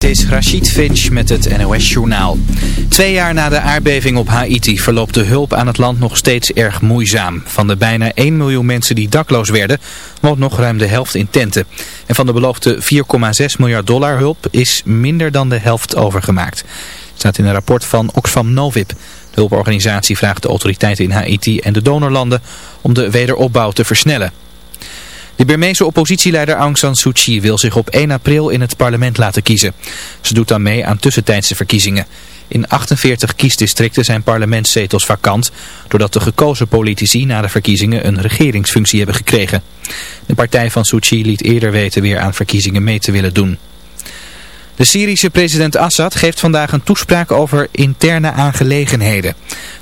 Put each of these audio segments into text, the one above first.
Dit is Rachid Finch met het NOS-journaal. Twee jaar na de aardbeving op Haiti verloopt de hulp aan het land nog steeds erg moeizaam. Van de bijna 1 miljoen mensen die dakloos werden, woont nog ruim de helft in tenten. En van de beloofde 4,6 miljard dollar hulp is minder dan de helft overgemaakt. Het staat in een rapport van Oxfam Novib. De hulporganisatie vraagt de autoriteiten in Haiti en de donorlanden om de wederopbouw te versnellen. De Burmeese oppositieleider Aung San Suu Kyi wil zich op 1 april in het parlement laten kiezen. Ze doet dan mee aan tussentijdse verkiezingen. In 48 kiesdistricten zijn parlementszetels vakant, doordat de gekozen politici na de verkiezingen een regeringsfunctie hebben gekregen. De partij van Suu Kyi liet eerder weten weer aan verkiezingen mee te willen doen. De Syrische president Assad geeft vandaag een toespraak over interne aangelegenheden.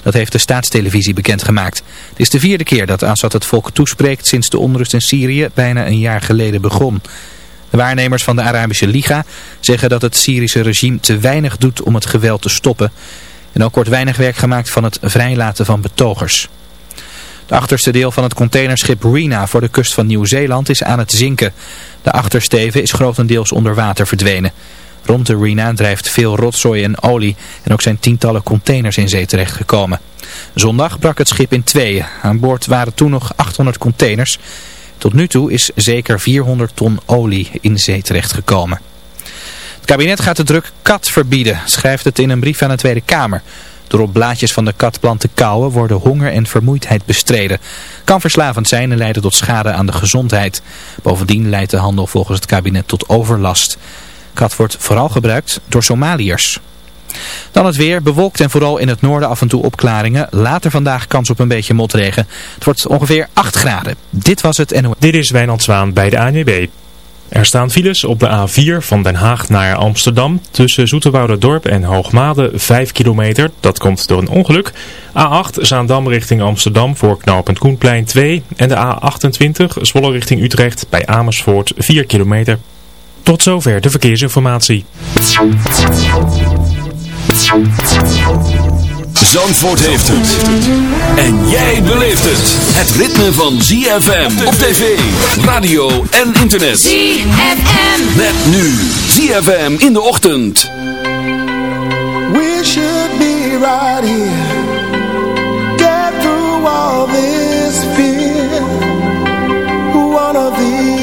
Dat heeft de staatstelevisie bekendgemaakt. Het is de vierde keer dat Assad het volk toespreekt sinds de onrust in Syrië bijna een jaar geleden begon. De waarnemers van de Arabische Liga zeggen dat het Syrische regime te weinig doet om het geweld te stoppen. En ook wordt weinig werk gemaakt van het vrijlaten van betogers. De achterste deel van het containerschip Rena voor de kust van Nieuw-Zeeland is aan het zinken. De achtersteven is grotendeels onder water verdwenen. Rond de Rena drijft veel rotzooi en olie en ook zijn tientallen containers in zee terechtgekomen. Zondag brak het schip in tweeën. Aan boord waren toen nog 800 containers. Tot nu toe is zeker 400 ton olie in zee terechtgekomen. Het kabinet gaat de druk kat verbieden, schrijft het in een brief aan de Tweede Kamer. Door op blaadjes van de katplant te kauwen worden honger en vermoeidheid bestreden. Kan verslavend zijn en leiden tot schade aan de gezondheid. Bovendien leidt de handel volgens het kabinet tot overlast. Kat wordt vooral gebruikt door Somaliërs. Dan het weer, bewolkt en vooral in het noorden af en toe opklaringen. Later vandaag kans op een beetje motregen. Het wordt ongeveer 8 graden. Dit was het NOS. Dit is Wijnand Zwaan bij de ANWB. Er staan files op de A4 van Den Haag naar Amsterdam tussen Dorp en Hoogmade 5 kilometer. Dat komt door een ongeluk. A8 Zaandam richting Amsterdam voor knooppunt Koenplein 2 en de A28 Zwolle richting Utrecht bij Amersfoort 4 kilometer. Tot zover de verkeersinformatie. Zandvoort heeft het. En jij beleeft het. Het ritme van ZFM op tv, radio en internet. ZFM. Met nu ZFM in de ochtend. We should be right here. Get through all this fear. One of these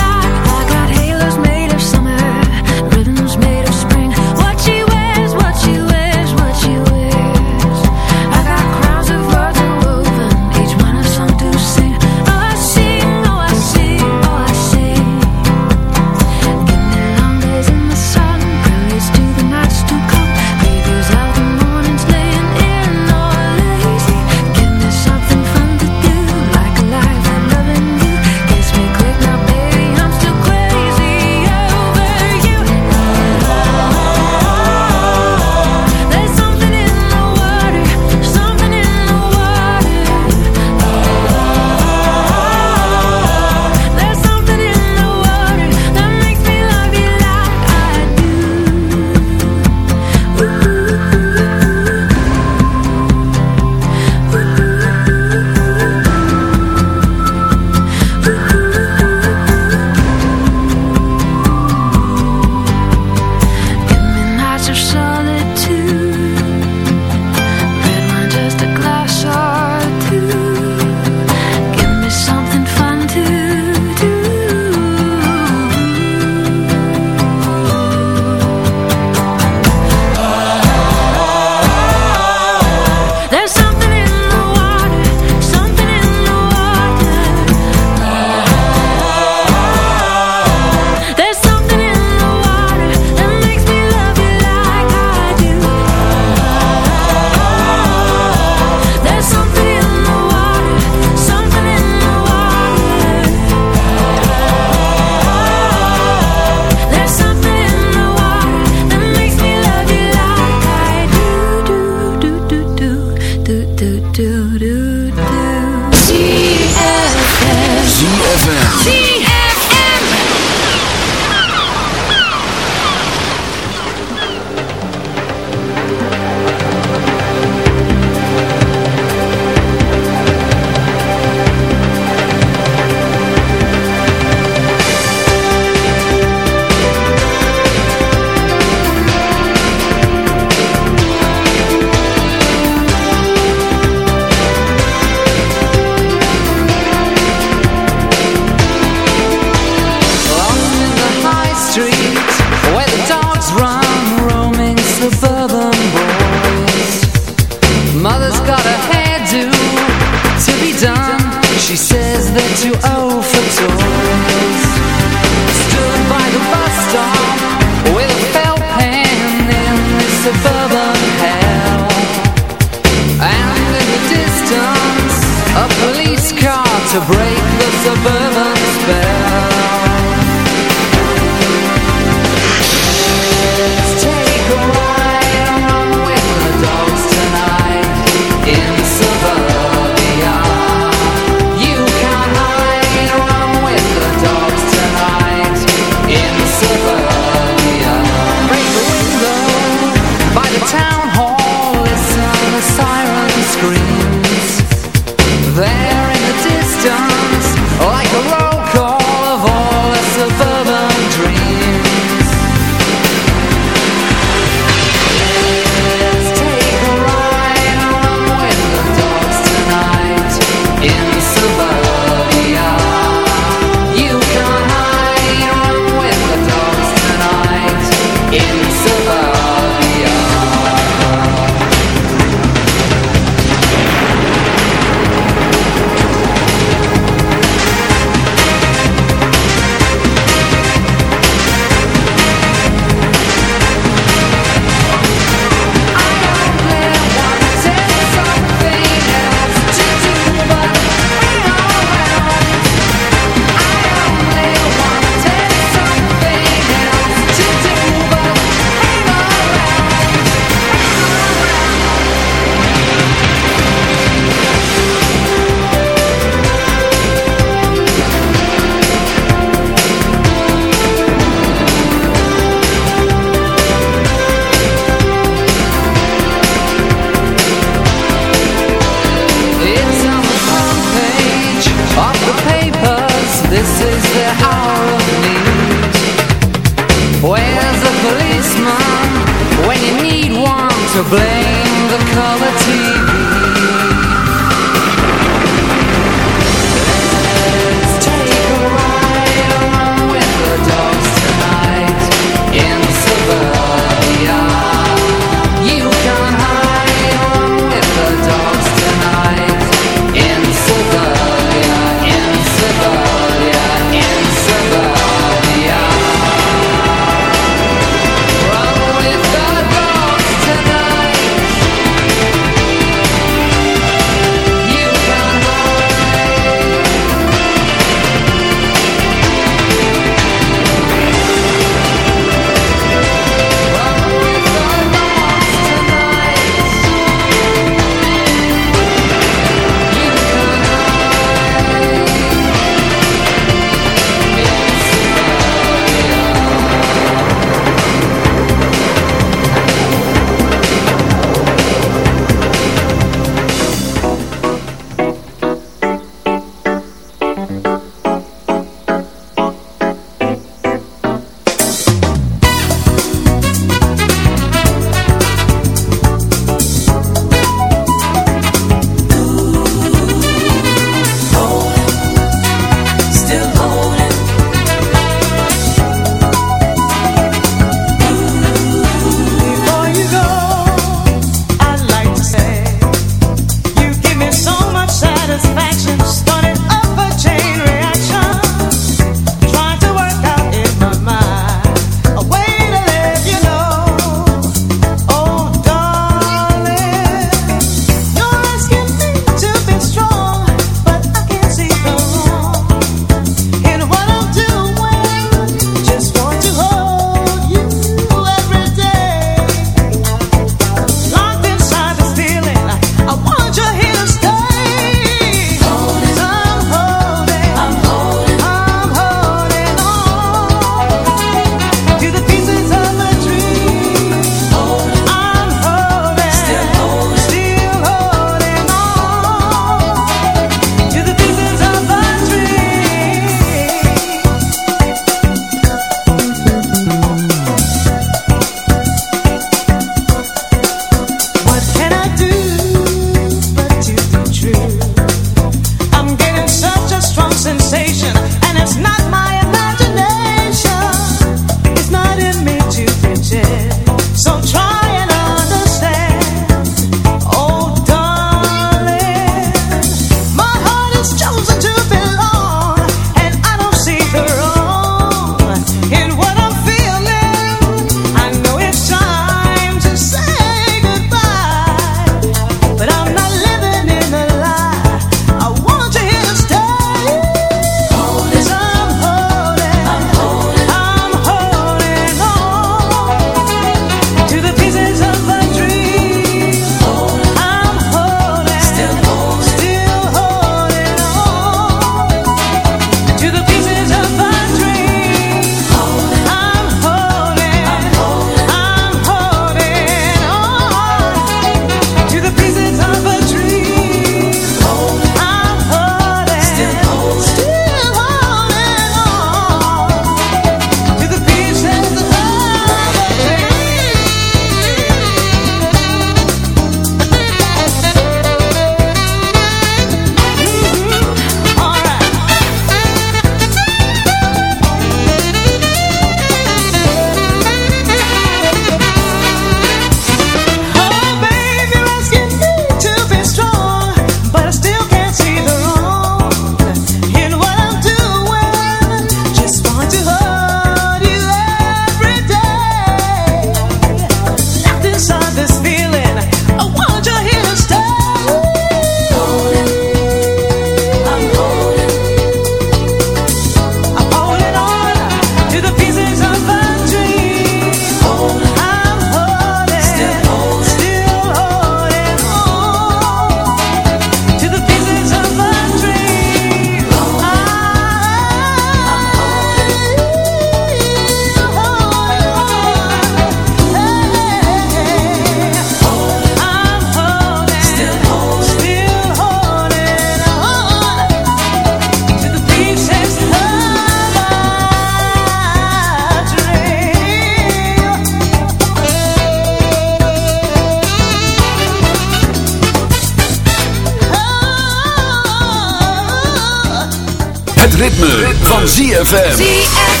ZFM.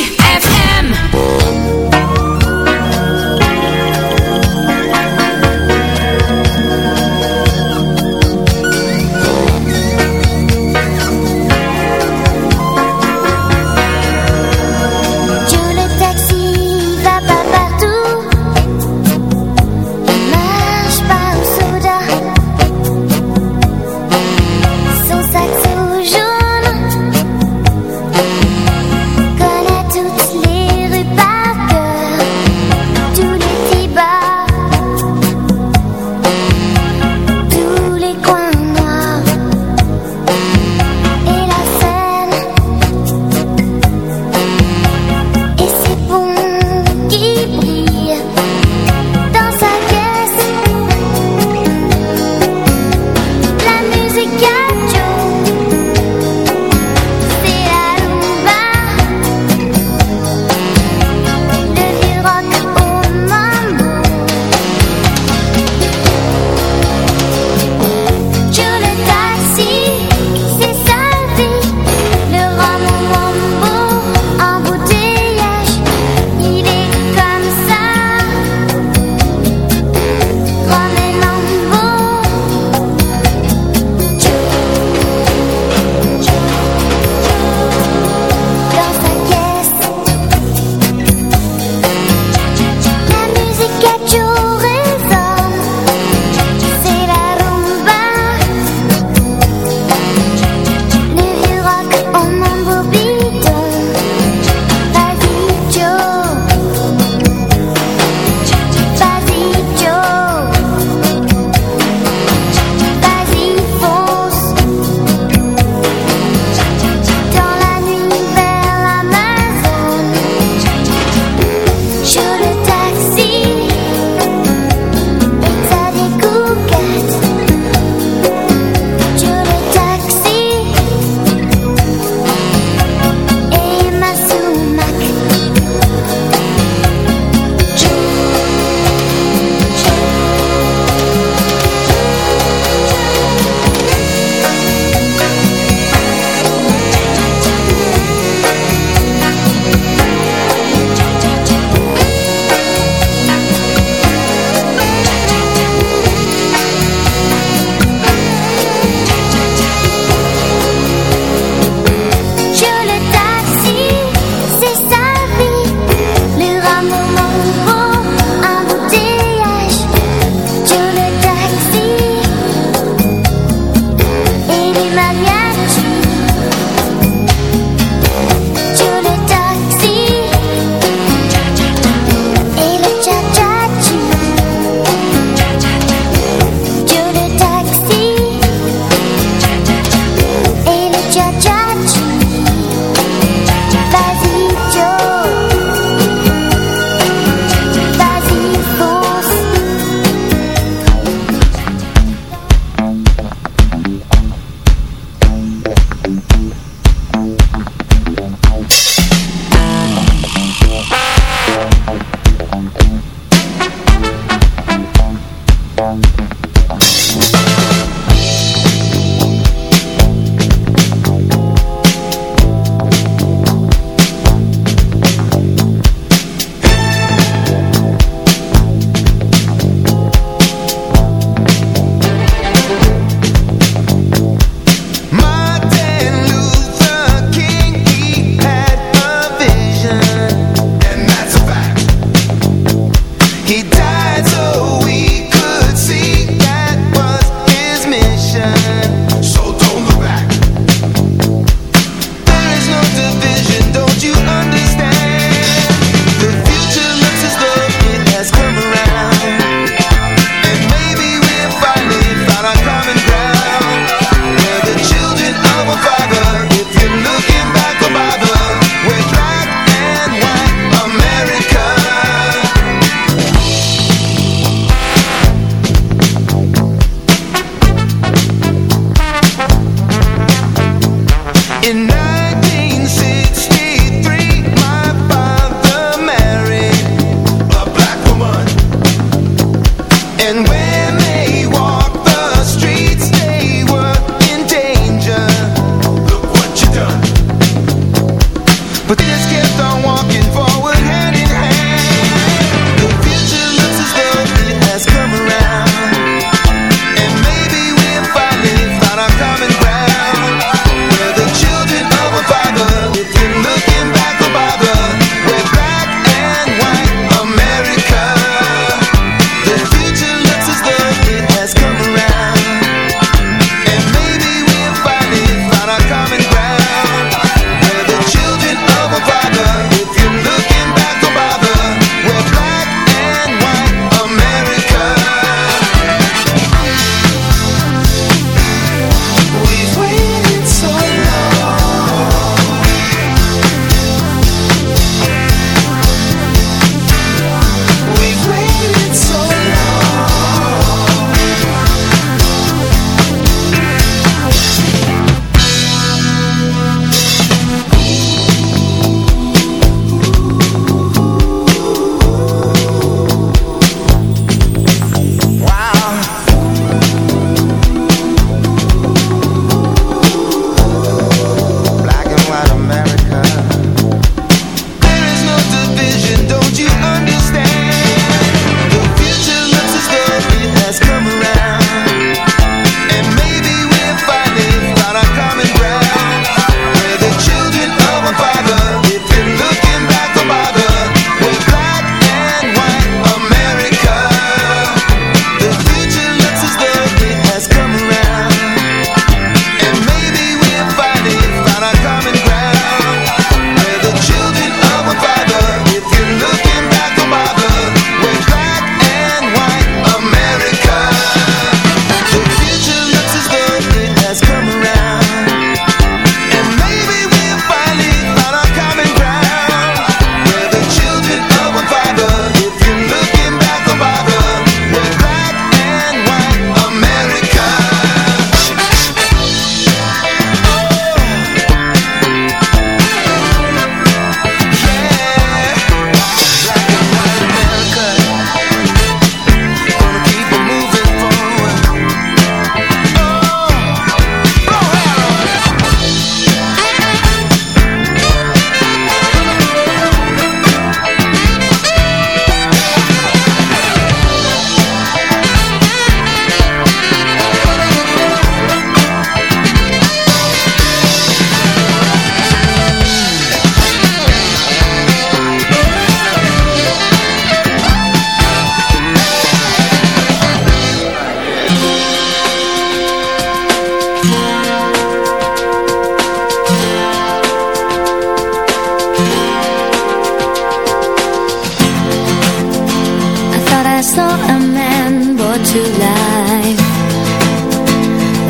saw a man brought to life.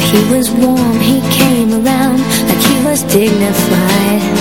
He was warm, he came around like he was dignified.